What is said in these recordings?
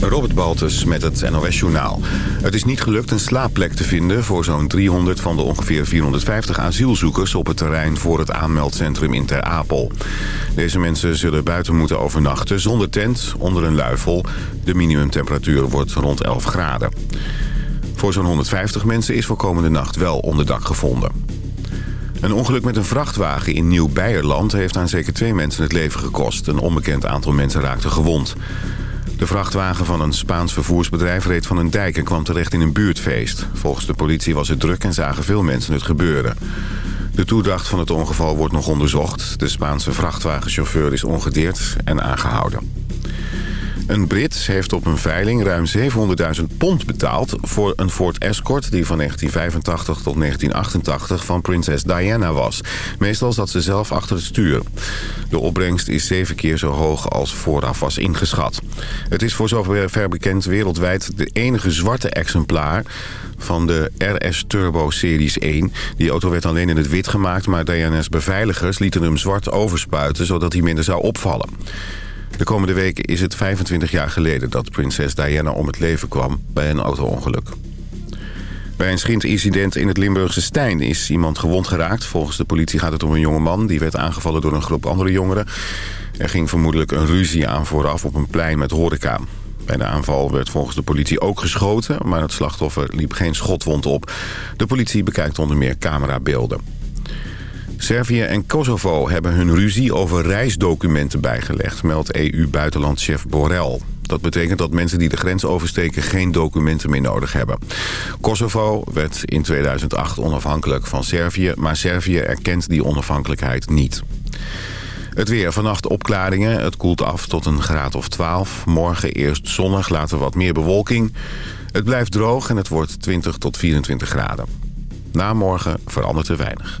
Robert Baltus met het NOS-journaal. Het is niet gelukt een slaapplek te vinden voor zo'n 300 van de ongeveer 450 asielzoekers... op het terrein voor het aanmeldcentrum in Ter Apel. Deze mensen zullen buiten moeten overnachten zonder tent, onder een luifel. De minimumtemperatuur wordt rond 11 graden. Voor zo'n 150 mensen is voor komende nacht wel onderdak gevonden. Een ongeluk met een vrachtwagen in Nieuw-Beierland heeft aan zeker twee mensen het leven gekost. Een onbekend aantal mensen raakte gewond. De vrachtwagen van een Spaans vervoersbedrijf reed van een dijk en kwam terecht in een buurtfeest. Volgens de politie was het druk en zagen veel mensen het gebeuren. De toedracht van het ongeval wordt nog onderzocht. De Spaanse vrachtwagenchauffeur is ongedeerd en aangehouden. Een Brit heeft op een veiling ruim 700.000 pond betaald... voor een Ford Escort die van 1985 tot 1988 van prinses Diana was. Meestal zat ze zelf achter het stuur. De opbrengst is zeven keer zo hoog als vooraf was ingeschat. Het is voor zover bekend wereldwijd de enige zwarte exemplaar van de RS Turbo Series 1. Die auto werd alleen in het wit gemaakt, maar Diana's beveiligers lieten hem zwart overspuiten... zodat hij minder zou opvallen. De komende weken is het 25 jaar geleden dat prinses Diana om het leven kwam bij een auto-ongeluk. Bij een schintincident in het Limburgse Stijn is iemand gewond geraakt. Volgens de politie gaat het om een jonge man. Die werd aangevallen door een groep andere jongeren. Er ging vermoedelijk een ruzie aan vooraf op een plein met horeca. Bij de aanval werd volgens de politie ook geschoten... maar het slachtoffer liep geen schotwond op. De politie bekijkt onder meer camerabeelden. Servië en Kosovo hebben hun ruzie over reisdocumenten bijgelegd... meldt EU-buitenlandchef Borrell. Dat betekent dat mensen die de grens oversteken geen documenten meer nodig hebben. Kosovo werd in 2008 onafhankelijk van Servië... maar Servië erkent die onafhankelijkheid niet. Het weer. Vannacht opklaringen. Het koelt af tot een graad of 12. Morgen eerst zonnig, later wat meer bewolking. Het blijft droog en het wordt 20 tot 24 graden. Na morgen verandert er weinig.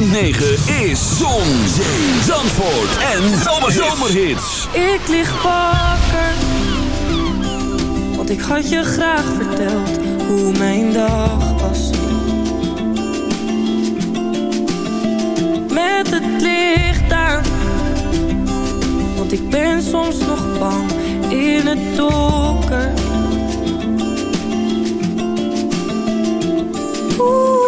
Is Zon, Zee, Zandvoort en Zomerhits. Ik lig wakker, want ik had je graag verteld hoe mijn dag was. Met het licht aan, want ik ben soms nog bang in het donker. a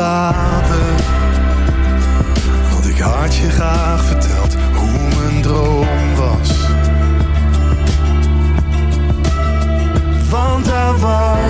Had Want ik had je graag verteld hoe mijn droom was. Want daar was.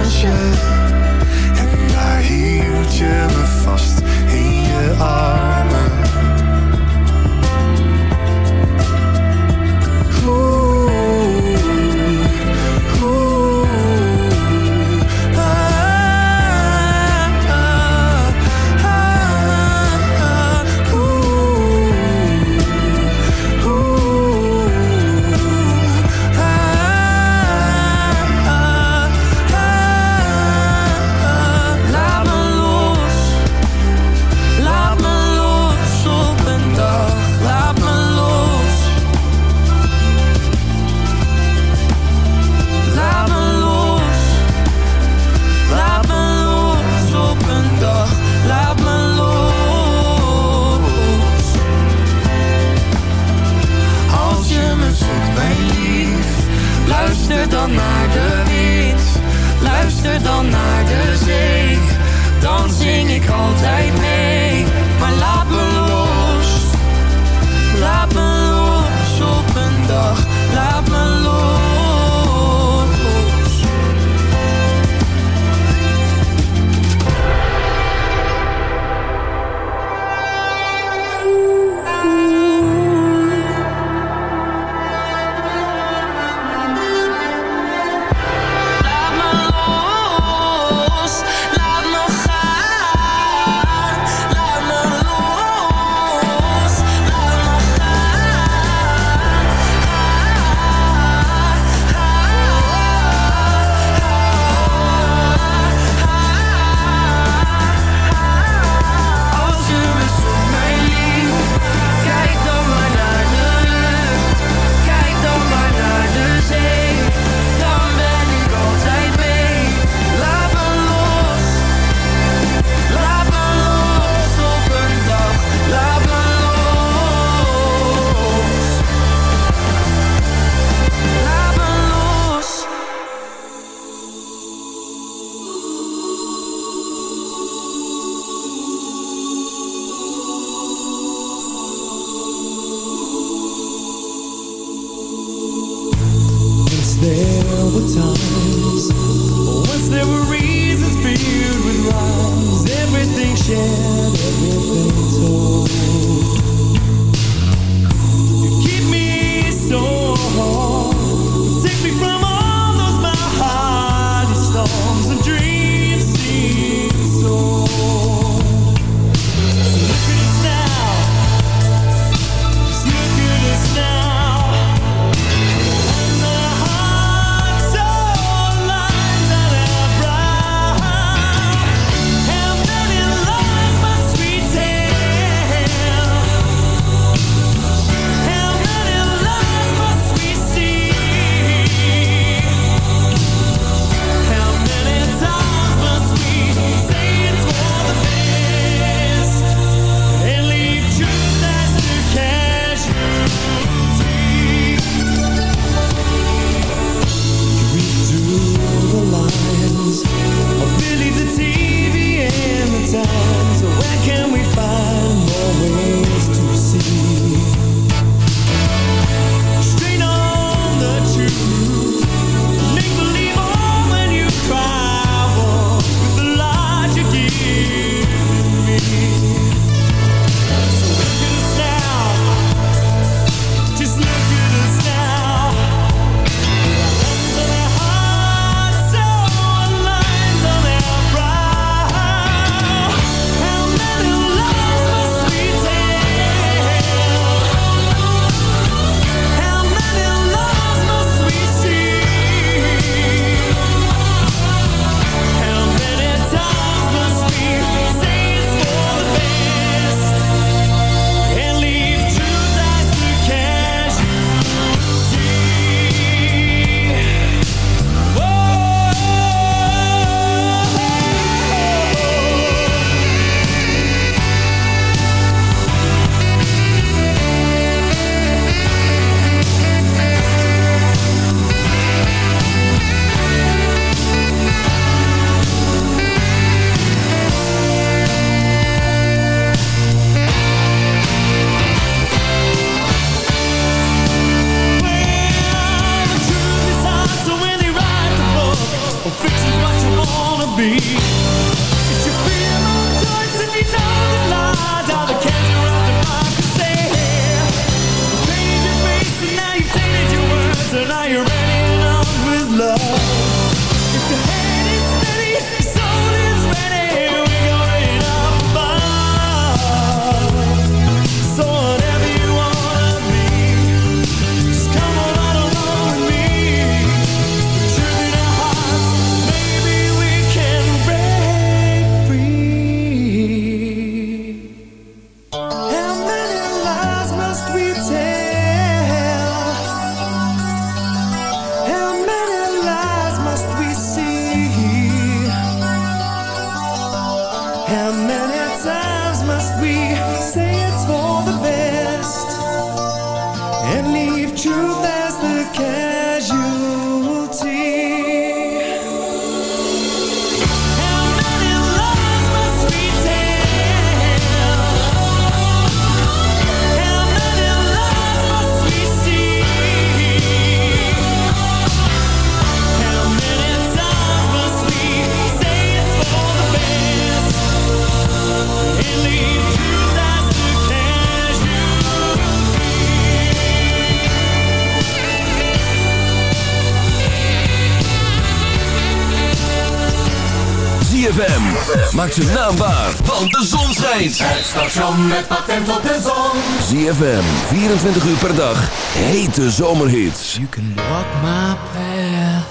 maakt zijn naam waar, want de zon schijnt. Het station met patent op de zon. ZFM, 24 uur per dag, hete zomerhits. You can walk my path.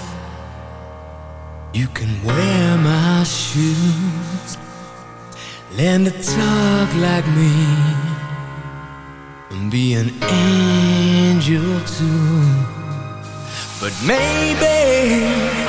You can wear my shoes. Learn to talk like me. And be an angel too. But maybe...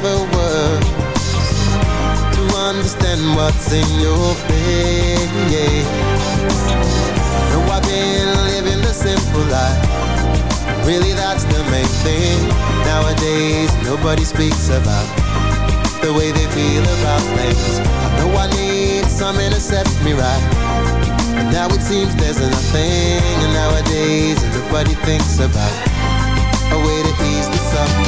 Never was To understand what's in your face No, I've been living a simple life. Really that's the main thing Nowadays nobody speaks about. The way they feel about things. I know I need something to set me right. But now it seems there's nothing And nowadays nobody thinks about. A way to ease the suffering.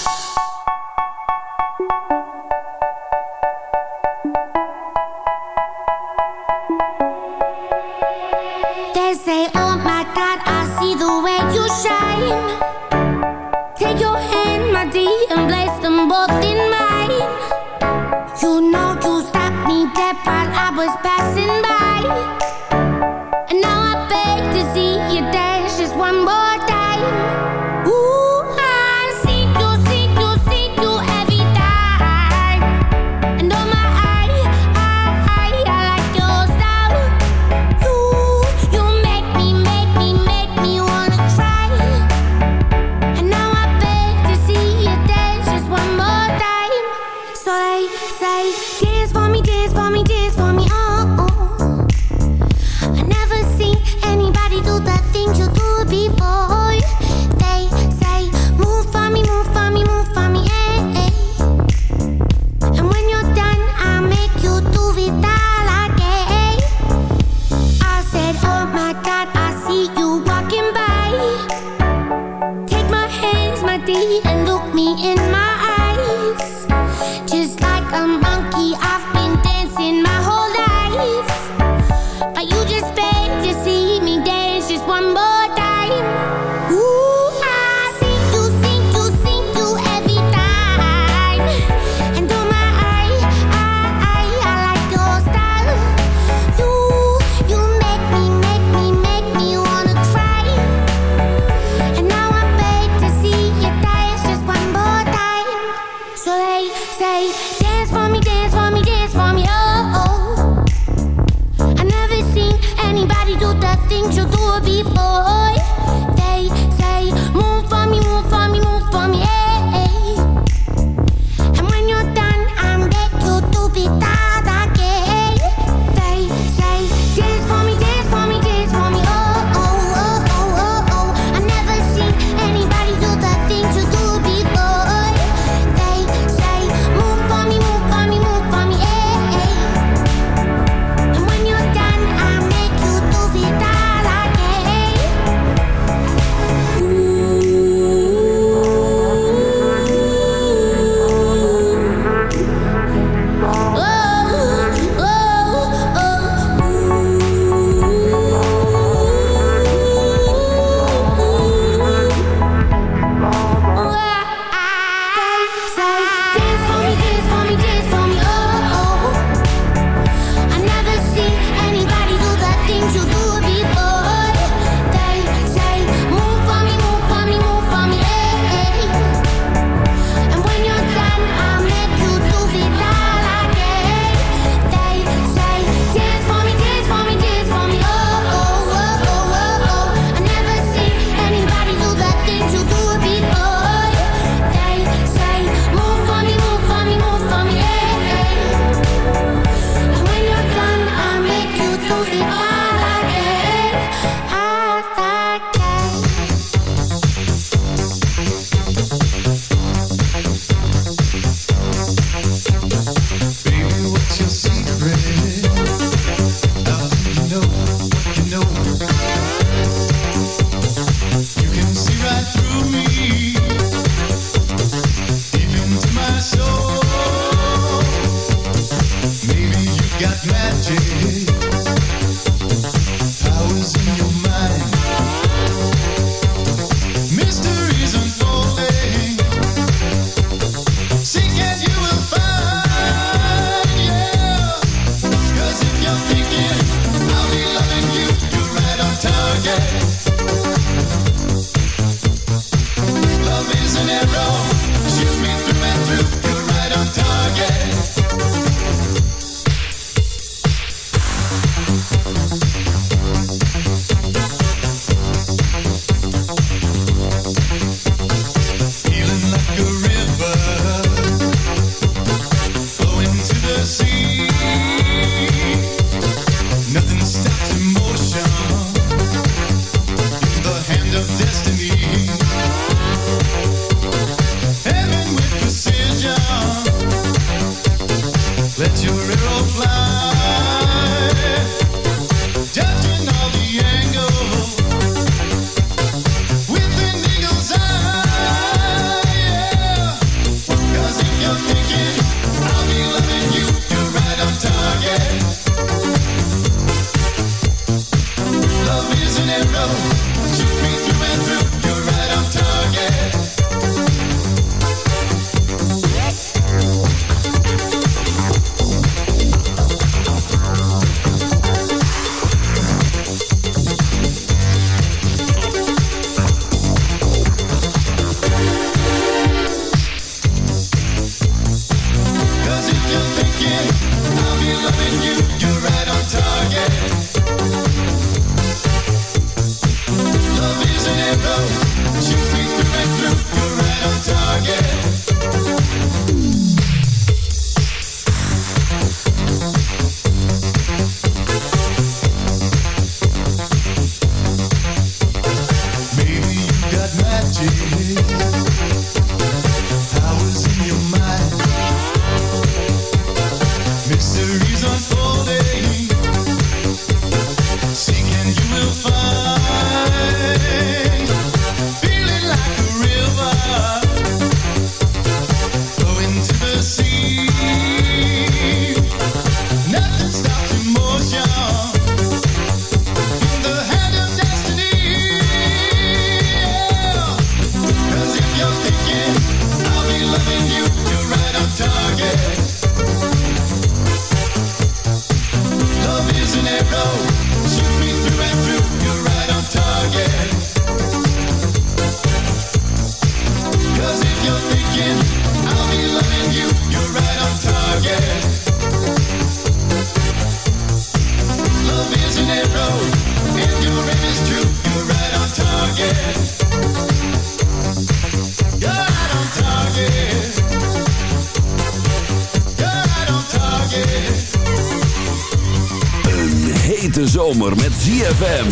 Zomer met ZFM.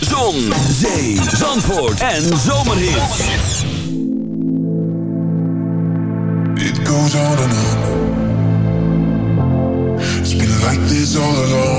Zon, zee, zandvoort en zomerhits. It goes on and on. It's been like this all along.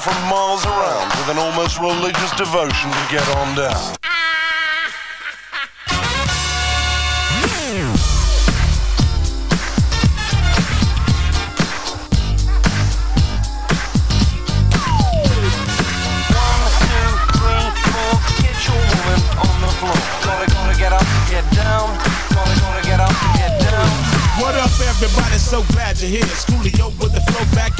Come from miles around with an almost religious devotion to get on down. Gotta go to get up, get down. What up, everybody? So glad you're here. Schoolio with the flow back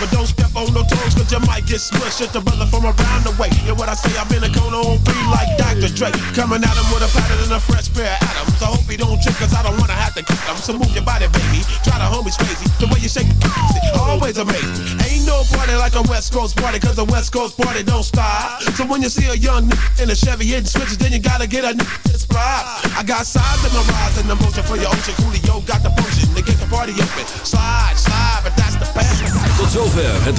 But don't step on no toes, cause you might get smushed. It's the brother from around the way. And what I say, I'm in a cone on three like Dr. Dre. Coming at him with a pattern and a fresh pair of atoms. I hope he don't trip, cause I don't wanna have to kick him. So move your body, baby. Try the homies crazy. The way you shake it, always made. Ain't no party like a West Coast party, cause a West Coast party don't stop. So when you see a young in a Chevy hitting switches, then you gotta get a nigga. I got size in my rise and the motion for your ocean. Coolio got the potion to get the party open. Slide, slide, but that's the best. Tot zover het